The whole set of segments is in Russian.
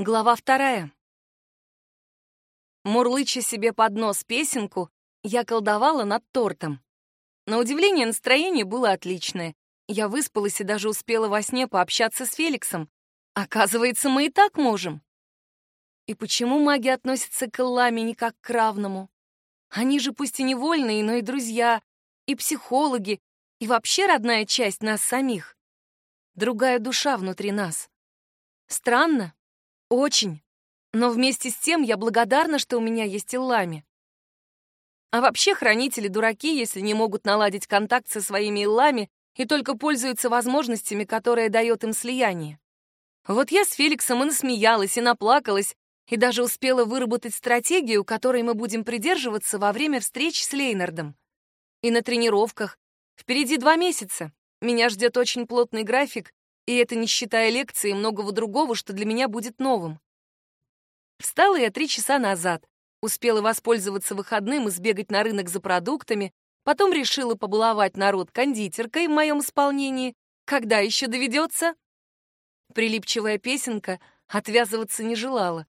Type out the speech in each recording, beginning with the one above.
Глава вторая. Мурлыча себе под нос песенку, я колдовала над тортом. На удивление, настроение было отличное. Я выспалась и даже успела во сне пообщаться с Феликсом. Оказывается, мы и так можем. И почему маги относятся к Элламе не как к равному? Они же пусть и невольные, но и друзья, и психологи, и вообще родная часть нас самих. Другая душа внутри нас. Странно, очень. Но вместе с тем я благодарна, что у меня есть Иллами. А вообще хранители дураки, если не могут наладить контакт со своими Иллами и только пользуются возможностями, которые дает им слияние. Вот я с Феликсом и насмеялась, и наплакалась, и даже успела выработать стратегию, которой мы будем придерживаться во время встреч с Лейнардом. И на тренировках. Впереди два месяца. Меня ждет очень плотный график, и это не считая лекции и многого другого, что для меня будет новым. Встала я три часа назад, успела воспользоваться выходным и сбегать на рынок за продуктами, потом решила побаловать народ кондитеркой в моем исполнении. Когда еще доведется? Прилипчивая песенка отвязываться не желала.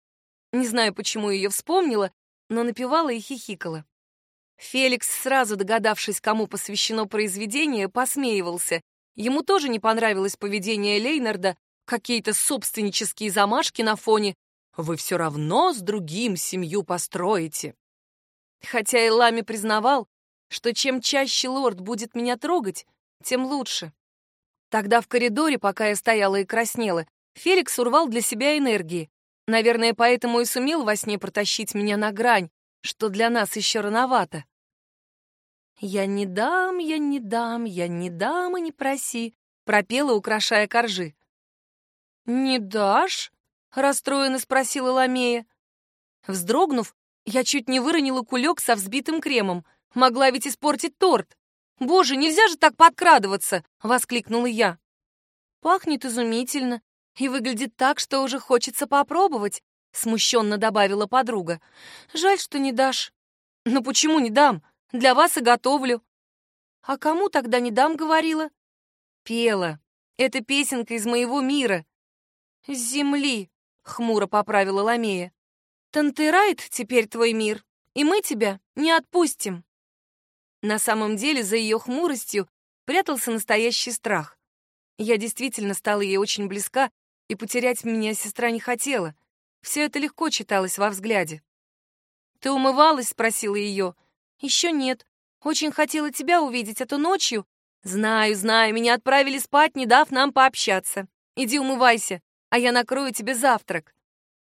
Не знаю, почему ее вспомнила, но напевала и хихикала. Феликс, сразу догадавшись, кому посвящено произведение, посмеивался, Ему тоже не понравилось поведение Лейнарда, какие-то собственнические замашки на фоне «Вы все равно с другим семью построите». Хотя и Лами признавал, что чем чаще лорд будет меня трогать, тем лучше. Тогда в коридоре, пока я стояла и краснела, Феликс урвал для себя энергии. Наверное, поэтому и сумел во сне протащить меня на грань, что для нас еще рановато. «Я не дам, я не дам, я не дам и не проси», — пропела, украшая коржи. «Не дашь?» — расстроенно спросила Ламея. Вздрогнув, я чуть не выронила кулек со взбитым кремом. Могла ведь испортить торт. «Боже, нельзя же так подкрадываться!» — воскликнула я. «Пахнет изумительно и выглядит так, что уже хочется попробовать», — смущенно добавила подруга. «Жаль, что не дашь». «Ну почему не дам? Для вас и готовлю». «А кому тогда не дам?» — говорила. «Пела. Это песенка из моего мира». «С земли», — хмуро поправила Ламея. «Тантерайт теперь твой мир, и мы тебя не отпустим». На самом деле за ее хмуростью прятался настоящий страх. Я действительно стала ей очень близка, и потерять меня сестра не хотела. Все это легко читалось во взгляде. «Ты умывалась?» — спросила ее. «Еще нет. Очень хотела тебя увидеть, эту ночью...» «Знаю, знаю, меня отправили спать, не дав нам пообщаться. Иди умывайся, а я накрою тебе завтрак».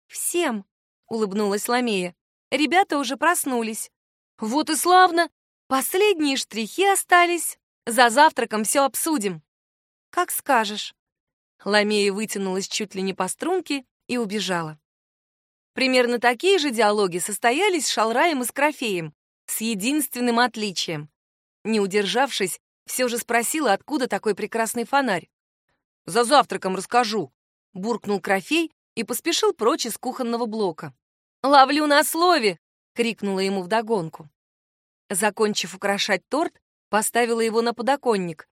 «Всем», — улыбнулась Ламея. «Ребята уже проснулись». «Вот и славно! Последние штрихи остались. За завтраком все обсудим». «Как скажешь». Ламея вытянулась чуть ли не по струнке и убежала. Примерно такие же диалоги состоялись с Шалраем и Скрофеем, с единственным отличием. Не удержавшись, все же спросила, откуда такой прекрасный фонарь. «За завтраком расскажу», — буркнул Крофей и поспешил прочь из кухонного блока. «Ловлю на слове!» — крикнула ему вдогонку. Закончив украшать торт, поставила его на подоконник.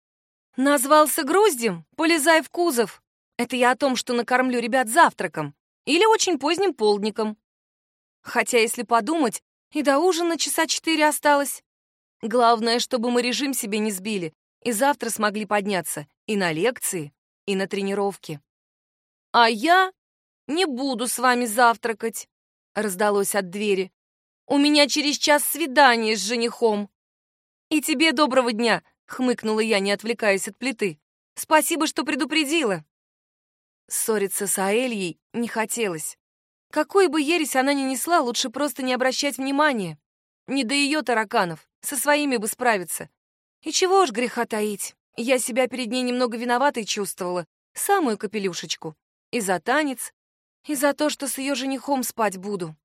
«Назвался груздем? Полезай в кузов!» Это я о том, что накормлю ребят завтраком или очень поздним полдником. Хотя, если подумать, и до ужина часа четыре осталось. Главное, чтобы мы режим себе не сбили, и завтра смогли подняться и на лекции, и на тренировки. «А я не буду с вами завтракать», — раздалось от двери. «У меня через час свидание с женихом». «И тебе доброго дня», — хмыкнула я, не отвлекаясь от плиты. «Спасибо, что предупредила». Ссориться с Аэльей не хотелось. Какой бы ересь она ни несла, лучше просто не обращать внимания. Не до ее тараканов, со своими бы справиться. И чего ж греха таить, я себя перед ней немного виноватой чувствовала, самую капелюшечку. И за танец, и за то, что с ее женихом спать буду.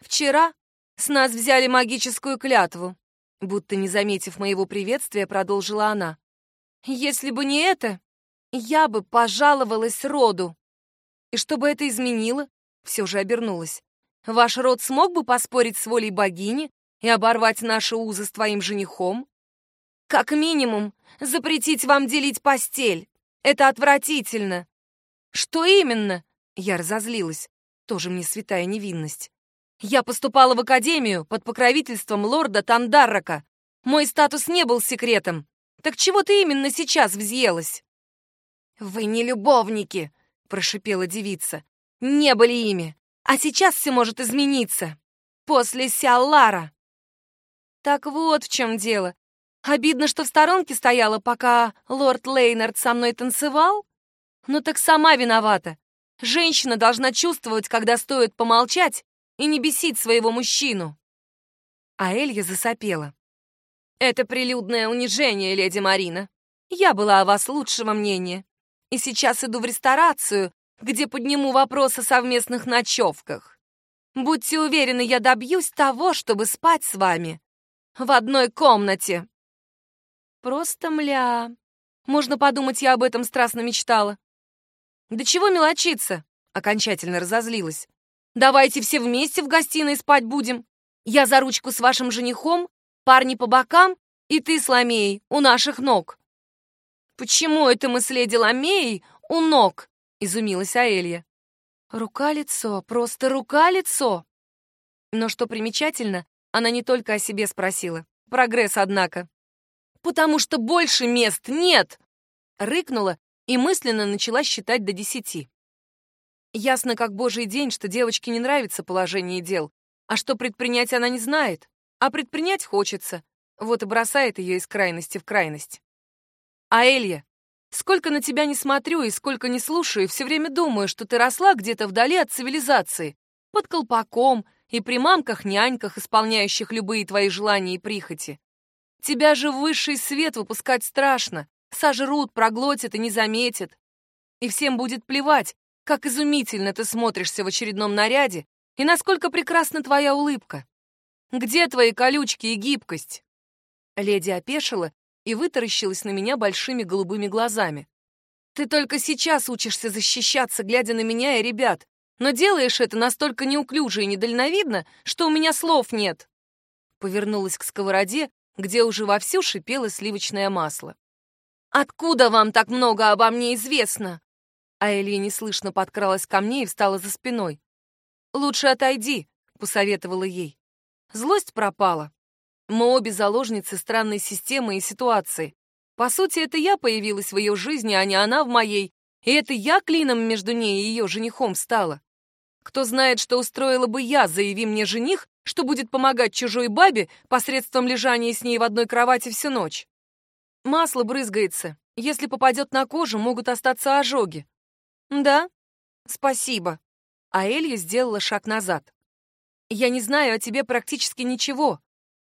Вчера с нас взяли магическую клятву, будто не заметив моего приветствия, продолжила она. Если бы не это, я бы пожаловалась роду. И что бы это изменило? Все же обернулась. «Ваш род смог бы поспорить с волей богини и оборвать наши узы с твоим женихом? Как минимум, запретить вам делить постель. Это отвратительно». «Что именно?» Я разозлилась. Тоже мне святая невинность. Я поступала в академию под покровительством лорда Тандаррака. Мой статус не был секретом. Так чего ты именно сейчас взъелась? Вы не любовники, прошипела девица. Не были ими. А сейчас все может измениться. После Сиаллара. Так вот в чем дело. Обидно, что в сторонке стояла, пока лорд Лейнард со мной танцевал? Ну так сама виновата. Женщина должна чувствовать, когда стоит помолчать и не бесить своего мужчину. А Элья засопела. Это прилюдное унижение, леди Марина. Я была о вас лучшего мнения. И сейчас иду в ресторацию, где подниму вопрос о совместных ночевках. Будьте уверены, я добьюсь того, чтобы спать с вами в одной комнате. Просто мля. Можно подумать, я об этом страстно мечтала. Да чего мелочиться? Окончательно разозлилась. Давайте все вместе в гостиной спать будем. Я за ручку с вашим женихом, парни по бокам, и ты с Ламеей у наших ног. Почему это мы с леди Ламеей у ног? Изумилась Аэлья. Рука-лицо, просто рука-лицо. Но что примечательно, она не только о себе спросила. Прогресс, однако. «Потому что больше мест нет!» Рыкнула и мысленно начала считать до десяти. Ясно как божий день, что девочке не нравится положение дел, а что предпринять она не знает, а предпринять хочется. Вот и бросает ее из крайности в крайность. А сколько на тебя не смотрю и сколько не слушаю, все время думаю, что ты росла где-то вдали от цивилизации, под колпаком и при мамках-няньках, исполняющих любые твои желания и прихоти. Тебя же в высший свет выпускать страшно, сожрут, проглотят и не заметят. И всем будет плевать, как изумительно ты смотришься в очередном наряде и насколько прекрасна твоя улыбка. Где твои колючки и гибкость?» Леди опешила и вытаращилась на меня большими голубыми глазами. «Ты только сейчас учишься защищаться, глядя на меня и ребят, но делаешь это настолько неуклюже и недальновидно, что у меня слов нет». Повернулась к сковороде, где уже вовсю шипело сливочное масло. «Откуда вам так много обо мне известно?» а Элья неслышно подкралась ко мне и встала за спиной. «Лучше отойди», — посоветовала ей. Злость пропала. Мы обе заложницы странной системы и ситуации. По сути, это я появилась в ее жизни, а не она в моей, и это я клином между ней и ее женихом стала. Кто знает, что устроила бы я, заяви мне жених, что будет помогать чужой бабе посредством лежания с ней в одной кровати всю ночь. Масло брызгается. Если попадет на кожу, могут остаться ожоги. «Да, спасибо». А Элья сделала шаг назад. «Я не знаю о тебе практически ничего.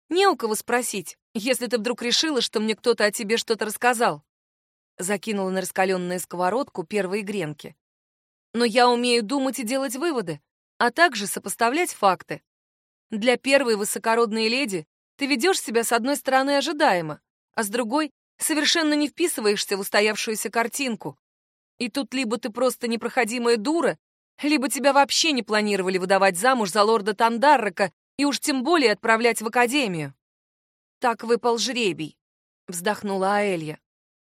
Не у кого спросить, если ты вдруг решила, что мне кто-то о тебе что-то рассказал». Закинула на раскаленную сковородку первые гренки. «Но я умею думать и делать выводы, а также сопоставлять факты. Для первой высокородной леди ты ведешь себя с одной стороны ожидаемо, а с другой совершенно не вписываешься в устоявшуюся картинку. И тут либо ты просто непроходимая дура, либо тебя вообще не планировали выдавать замуж за лорда Тандаррака и уж тем более отправлять в академию. Так выпал жребий, вздохнула Аэлья.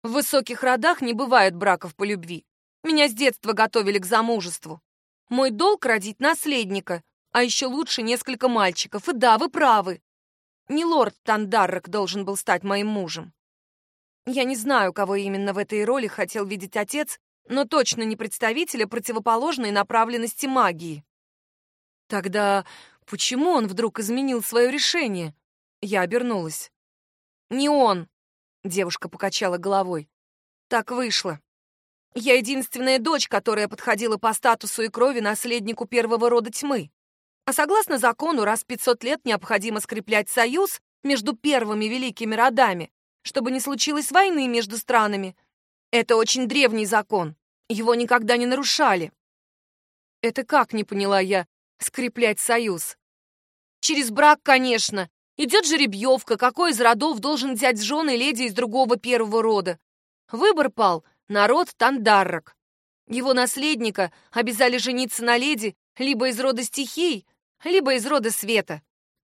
В высоких родах не бывает браков по любви. Меня с детства готовили к замужеству. Мой долг родить наследника, а еще лучше несколько мальчиков. И да, вы правы. Не лорд Тандаррак должен был стать моим мужем. Я не знаю, кого именно в этой роли хотел видеть отец, но точно не представителя противоположной направленности магии. Тогда почему он вдруг изменил свое решение? Я обернулась. Не он, девушка покачала головой. Так вышло. Я единственная дочь, которая подходила по статусу и крови наследнику первого рода тьмы. А согласно закону, раз 500 лет необходимо скреплять союз между первыми великими родами, чтобы не случилось войны между странами, это очень древний закон. Его никогда не нарушали. Это как, не поняла я, скреплять союз? Через брак, конечно. Идет жеребьевка, какой из родов должен взять жены леди из другого первого рода. Выбор пал на род. Его наследника обязали жениться на леди либо из рода стихий, либо из рода света.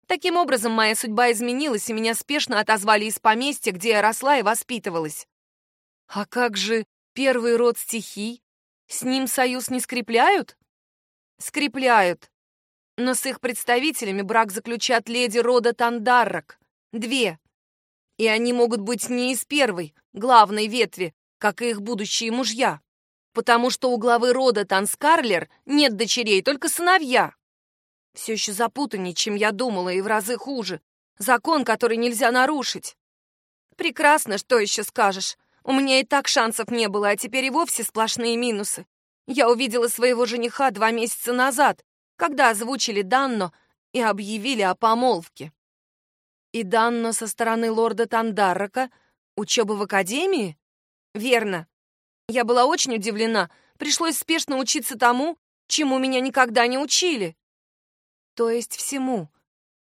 Таким образом, моя судьба изменилась, и меня спешно отозвали из поместья, где я росла и воспитывалась. А как же первый род стихий? С ним союз не скрепляют? Скрепляют. Но с их представителями брак заключат леди рода Тандаррак. Две. И они могут быть не из первой, главной ветви, как и их будущие мужья. Потому что у главы рода Танскарлер нет дочерей, только сыновья. Все еще запутаннее, чем я думала, и в разы хуже. Закон, который нельзя нарушить. Прекрасно, что еще скажешь. У меня и так шансов не было, а теперь и вовсе сплошные минусы. Я увидела своего жениха два месяца назад, когда озвучили Данно и объявили о помолвке. И Данно со стороны лорда Тандаррака учеба в академии? Верно. Я была очень удивлена. Пришлось спешно учиться тому, чему меня никогда не учили. То есть всему,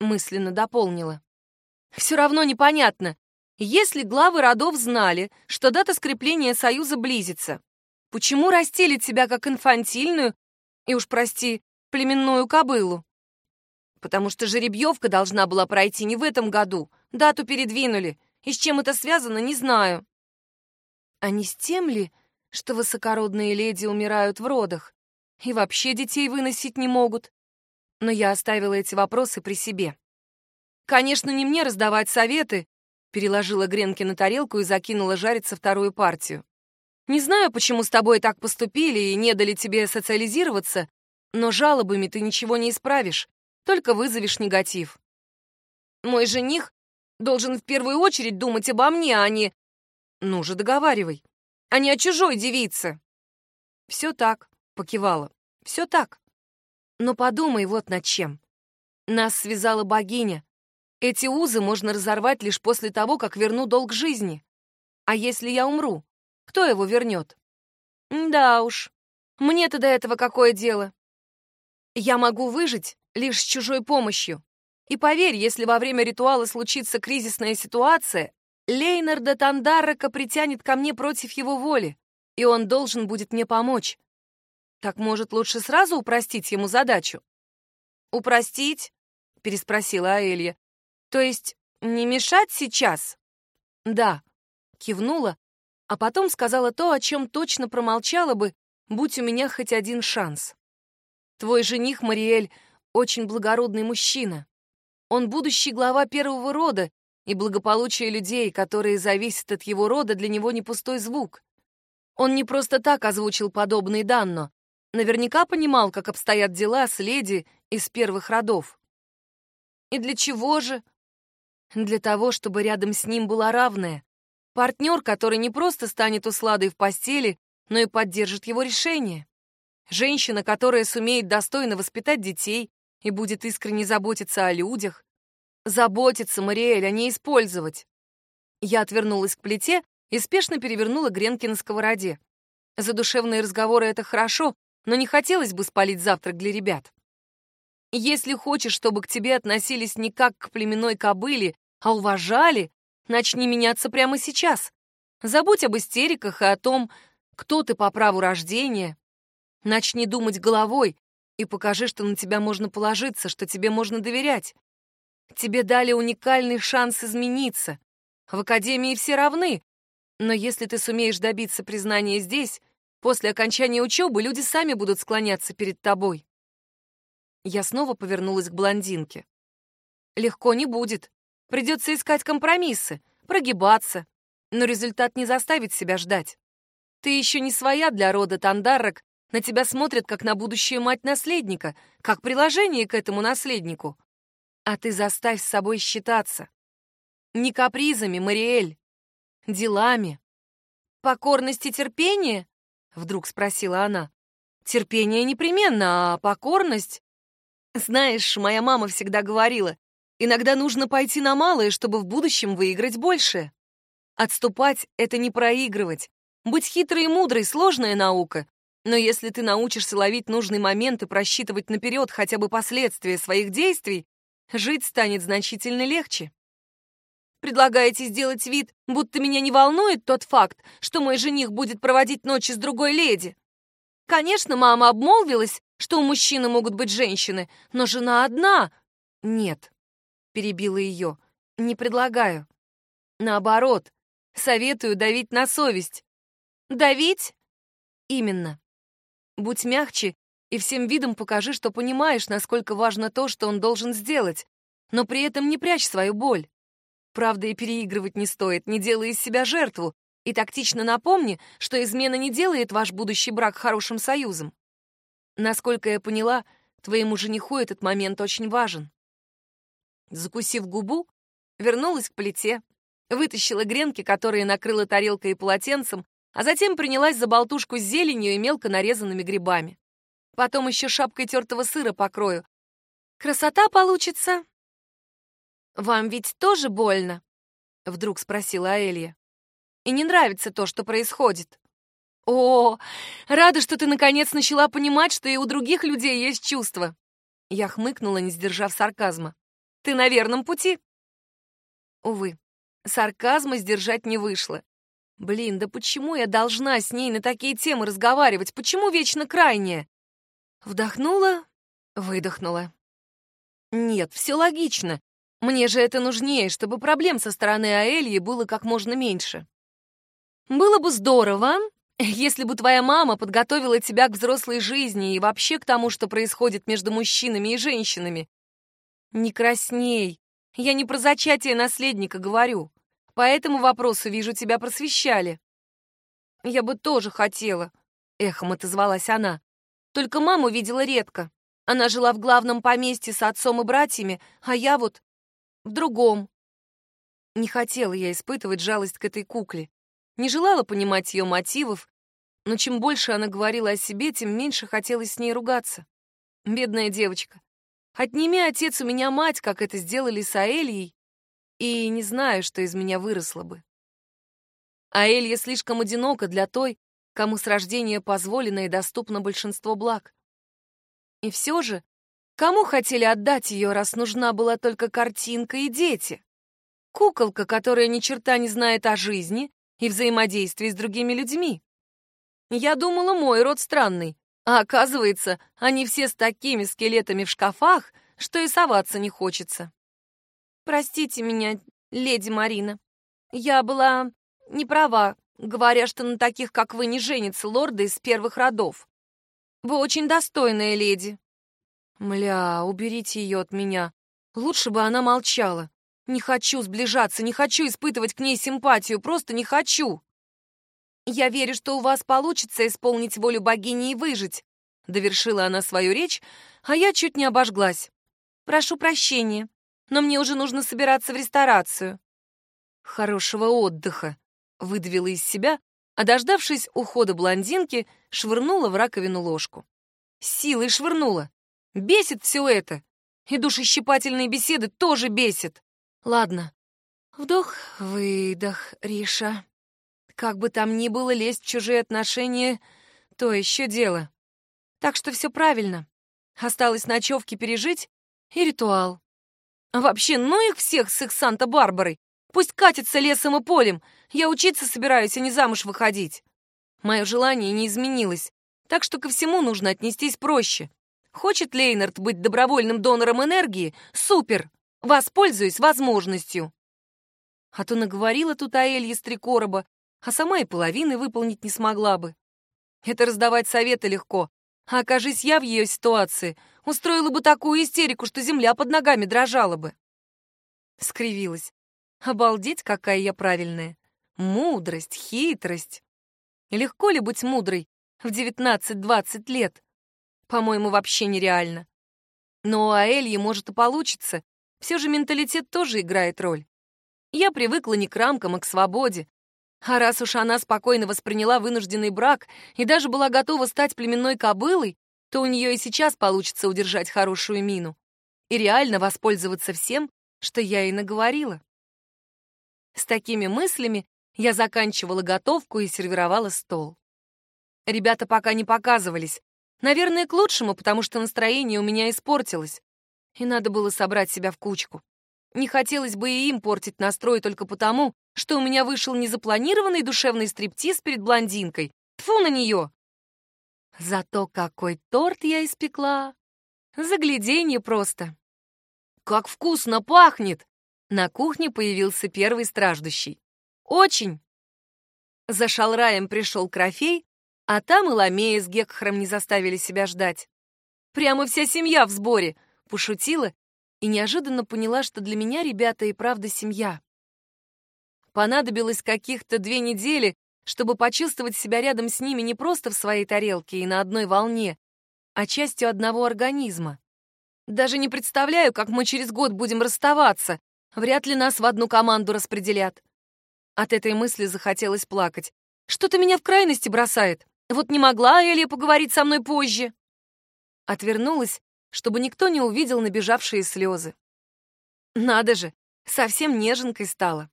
мысленно дополнила. Все равно непонятно, если главы родов знали, что дата скрепления союза близится, почему растили тебя как инфантильную и уж, прости, племенную кобылу? Потому что жеребьевка должна была пройти не в этом году, дату передвинули, и с чем это связано, не знаю. А не с тем ли, что высокородные леди умирают в родах и вообще детей выносить не могут? Но я оставила эти вопросы при себе. Конечно, не мне раздавать советы, Переложила гренки на тарелку и закинула жариться вторую партию. «Не знаю, почему с тобой так поступили и не дали тебе социализироваться, но жалобами ты ничего не исправишь, только вызовешь негатив. Мой жених должен в первую очередь думать обо мне, а не... Ну же, договаривай. А не о чужой девице. Все так, покивала. Все так. Но подумай вот над чем. Нас связала богиня, эти узы можно разорвать лишь после того, как верну долг жизни. А если я умру, кто его вернет? Да уж, мне-то до этого какое дело? Я могу выжить лишь с чужой помощью. И поверь, если во время ритуала случится кризисная ситуация, Лейнарда Тандарака притянет ко мне против его воли, и он должен будет мне помочь. Так, может, лучше сразу упростить ему задачу? «Упростить?» — переспросила Аэлья. То есть не мешать сейчас? Да, кивнула, а потом сказала то, о чем точно промолчала бы, будь у меня хоть один шанс. Твой жених, Мариэль, очень благородный мужчина. Он будущий глава первого рода, и благополучие людей, которые зависят от его рода, для него не пустой звук. Он не просто так озвучил подобный данно. Наверняка понимал, как обстоят дела с леди из первых родов. И для чего же? Для того, чтобы рядом с ним была равная. Партнер, который не просто станет усладой в постели, но и поддержит его решение. Женщина, которая сумеет достойно воспитать детей и будет искренне заботиться о людях. Заботиться, Мариэль, а не использовать. Я отвернулась к плите и спешно перевернула гренки на сковороде. Задушевные разговоры — это хорошо, но не хотелось бы спалить завтрак для ребят. Если хочешь, чтобы к тебе относились не как к племенной кобыле, а уважали, начни меняться прямо сейчас. Забудь об истериках и о том, кто ты по праву рождения. Начни думать головой и покажи, что на тебя можно положиться, что тебе можно доверять. Тебе дали уникальный шанс измениться. В академии все равны, но если ты сумеешь добиться признания здесь, после окончания учебы люди сами будут склоняться перед тобой. Я снова повернулась к блондинке. Легко не будет. Придется искать компромиссы, прогибаться. Но результат не заставит себя ждать. Ты еще не своя для рода Тандаррак, на тебя смотрят как на будущую мать наследника, как приложение к этому наследнику. А ты заставь с собой считаться. Не капризами, Мариэль, делами. Покорность и терпение? Вдруг спросила она. Терпение непременно, а покорность... Знаешь, моя мама всегда говорила, иногда нужно пойти на малое, чтобы в будущем выиграть больше. Отступать — это не проигрывать. Быть хитрой и мудрой — сложная наука. Но если ты научишься ловить нужный момент и просчитывать наперед хотя бы последствия своих действий, жить станет значительно легче. Предлагаете сделать вид, будто меня не волнует тот факт, что мой жених будет проводить ночи с другой леди. Конечно, мама обмолвилась, что у мужчины могут быть женщины, но жена одна. Нет, перебила ее, не предлагаю. Наоборот, советую давить на совесть. Давить? Именно. Будь мягче и всем видом покажи, что понимаешь, насколько важно то, что он должен сделать, но при этом не прячь свою боль. Правда, и переигрывать не стоит, не делая из себя жертву, и тактично напомни, что измена не делает ваш будущий брак хорошим союзом. Насколько я поняла, твоему жениху этот момент очень важен. Закусив губу, вернулась к плите, вытащила гренки, которые накрыла тарелкой и полотенцем, а затем принялась за болтушку с зеленью и мелко нарезанными грибами. Потом еще шапкой тертого сыра покрою. Красота получится. «Вам ведь тоже больно?» — вдруг спросила Аэлья. «И не нравится то, что происходит?» «О, рада, что ты наконец начала понимать, что и у других людей есть чувства!» Я хмыкнула, не сдержав сарказма. «Ты на верном пути!» Увы, сарказма сдержать не вышло. Блин, да почему я должна с ней на такие темы разговаривать? Почему вечно крайняя? Вдохнула, выдохнула. Нет, все логично. Мне же это нужнее, чтобы проблем со стороны Аэльи было как можно меньше. Было бы здорово, если бы твоя мама подготовила тебя к взрослой жизни и вообще к тому, что происходит между мужчинами и женщинами. Не красней. Я не про зачатие наследника говорю. По этому вопросу, вижу, тебя просвещали. Я бы тоже хотела, эхом отозвалась она. Только маму видела редко. Она жила в главном поместье с отцом и братьями, а я вот в другом. Не хотела я испытывать жалость к этой кукле. Не желала понимать ее мотивов, но чем больше она говорила о себе, тем меньше хотелось с ней ругаться. Бедная девочка. Отними отец у меня мать, как это сделали с Аэльей, и не знаю, что из меня выросло бы. А Элья слишком одинока для той, кому с рождения позволено и доступно большинство благ. И все же, кому хотели отдать ее, раз нужна была только картинка и дети? Куколка, которая ни черта не знает о жизни и взаимодействии с другими людьми. Я думала, мой род странный, а оказывается, они все с такими скелетами в шкафах, что и соваться не хочется. Простите меня, леди Марина. Я была не права, говоря, что на таких, как вы, не женятся лорды из первых родов. Вы очень достойная леди. Мля, уберите ее от меня. Лучше бы она молчала. Не хочу сближаться, не хочу испытывать к ней симпатию, просто не хочу. Я верю, что у вас получится исполнить волю богини и выжить. Довершила она свою речь, а я чуть не обожглась. Прошу прощения но мне уже нужно собираться в ресторацию». «Хорошего отдыха», — выдавила из себя, а, дождавшись ухода блондинки, швырнула в раковину ложку. Силой швырнула. Бесит все это. И душещипательные беседы тоже бесит. Ладно. Вдох, выдох, Риша. Как бы там ни было, лезть в чужие отношения — то еще дело. Так что все правильно. Осталось ночевки пережить и ритуал. Вообще, ну их всех с их Санта-Барбарой. Пусть катится лесом и полем. Я учиться собираюсь, а не замуж выходить. Мое желание не изменилось, так что ко всему нужно отнестись проще. Хочет Лейнард быть добровольным донором энергии? Супер! Воспользуюсь возможностью. А то наговорила тут Аэлье с три короба, а сама и половины выполнить не смогла бы. Это раздавать советы легко, а окажись я в ее ситуации, устроила бы такую истерику, что земля под ногами дрожала бы. Скривилась. Обалдеть, какая я правильная. Мудрость, хитрость. Легко ли быть мудрой в 19-20 лет? По-моему, вообще нереально. Но у Аэльи, может, и получится. Все же менталитет тоже играет роль. Я привыкла не к рамкам, а к свободе, а раз уж она спокойно восприняла вынужденный брак и даже была готова стать племенной кобылой, то у нее и сейчас получится удержать хорошую мину и реально воспользоваться всем, что я ей наговорила. С такими мыслями я заканчивала готовку и сервировала стол. Ребята пока не показывались. Наверное, к лучшему, потому что настроение у меня испортилось. И надо было собрать себя в кучку. Не хотелось бы и им портить настрой только потому, что у меня вышел незапланированный душевный стриптиз перед блондинкой. Тфу на нее! Зато какой торт я испекла! Загляденье просто! Как вкусно пахнет! На кухне появился первый страждущий. Очень! За шалраем пришел Крофей, А там и Ламея с Гекхаром не заставили себя ждать. Прямо вся семья в сборе, пошутила и неожиданно поняла, что для меня ребята и правда семья. Понадобилось каких-то две недели, чтобы почувствовать себя рядом с ними не просто в своей тарелке и на одной волне, а частью одного организма. Даже не представляю, как мы через год будем расставаться. Вряд ли нас в одну команду распределят. От этой мысли захотелось плакать. Что-то меня в крайности бросает. Вот не могла Элия поговорить со мной позже. Отвернулась, чтобы никто не увидел набежавшие слезы. Надо же, совсем неженкой стала.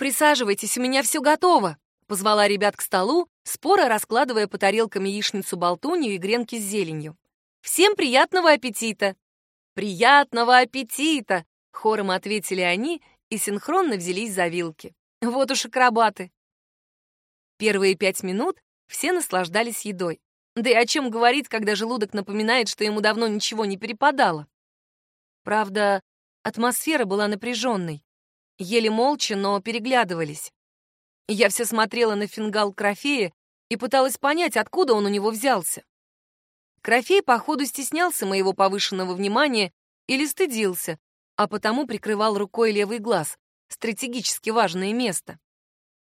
«Присаживайтесь, у меня все готово», — позвала ребят к столу, споро раскладывая по тарелкам яичницу-болтунью и гренки с зеленью. «Всем приятного аппетита!» «Приятного аппетита!» — хором ответили они и синхронно взялись за вилки. Вот уж акробаты. Первые пять минут все наслаждались едой. Да и о чем говорить, когда желудок напоминает, что ему давно ничего не перепадало. Правда, атмосфера была напряженной. Ели молча, но переглядывались. Я все смотрела на фингал Крофея и пыталась понять, откуда он у него взялся. Крофей, походу, стеснялся моего повышенного внимания или стыдился, а потому прикрывал рукой левый глаз, стратегически важное место.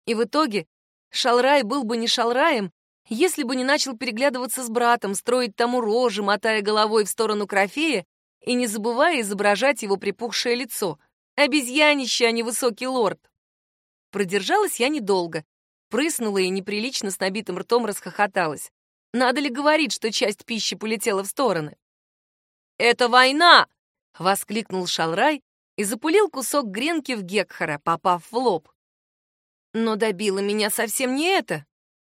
И в итоге Шалрай был бы не Шалраем, если бы не начал переглядываться с братом, строить тому рожи, мотая головой в сторону Крофея и не забывая изображать его припухшее лицо. Обезьянище, а не высокий лорд. Продержалась я недолго. Прыснула и неприлично с набитым ртом расхохоталась. Надо ли говорить, что часть пищи полетела в стороны? «Это война!» — воскликнул Шалрай и запулил кусок гренки в Гекхара, попав в лоб. Но добило меня совсем не это.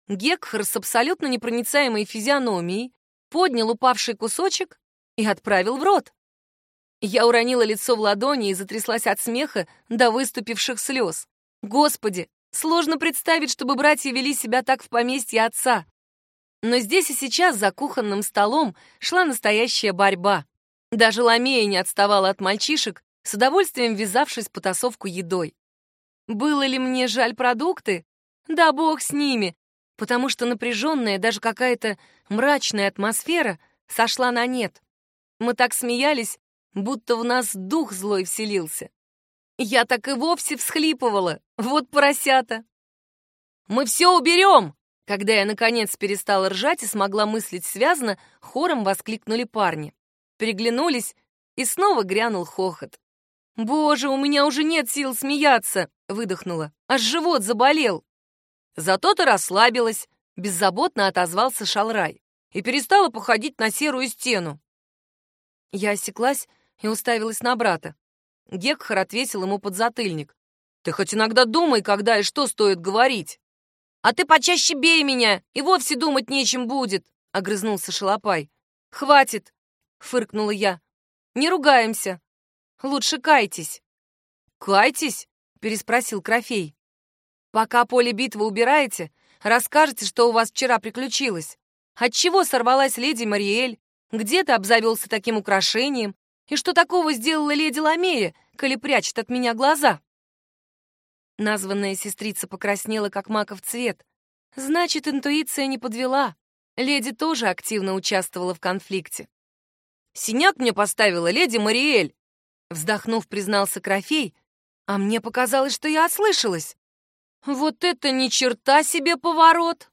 Гекхар с абсолютно непроницаемой физиономией поднял упавший кусочек и отправил в рот. Я уронила лицо в ладони и затряслась от смеха до выступивших слез. Господи, сложно представить, чтобы братья вели себя так в поместье отца. Но здесь и сейчас за кухонным столом шла настоящая борьба. Даже Ламея не отставала от мальчишек, с удовольствием ввязавшись в потасовку едой. Было ли мне жаль продукты? Да бог с ними, потому что напряженная, даже какая-то мрачная атмосфера сошла на нет. Мы так смеялись, будто в нас дух злой вселился. Я так и вовсе всхлипывала, вот поросята. «Мы все уберем!» Когда я, наконец, перестала ржать и смогла мыслить связно, хором воскликнули парни. Переглянулись, и снова грянул хохот. «Боже, у меня уже нет сил смеяться!» — выдохнула. «Аж живот заболел!» «Зато ты расслабилась!» — беззаботно отозвался Шалрай и перестала походить на серую стену. Я осеклась и уставилась на брата. Гекхар отвесил ему подзатыльник. «Ты хоть иногда думай, когда и что стоит говорить!» «А ты почаще бей меня, и вовсе думать нечем будет!» — огрызнулся Шалопай. «Хватит!» — фыркнула я. «Не ругаемся. Лучше кайтесь». «Кайтесь?» — переспросил Крофей. «Пока поле битвы убираете, расскажете, что у вас вчера приключилось. Отчего сорвалась леди Мариэль? Где ты обзавелся таким украшением? И что такого сделала леди Ламея, коли прячет от меня глаза?» Названная сестрица покраснела, как маков цвет. Значит, интуиция не подвела. Леди тоже активно участвовала в конфликте. «Синяк мне поставила леди Мариэль!» Вздохнув, признался Крофей, а мне показалось, что я ослышалась. «Вот это ни черта себе поворот!»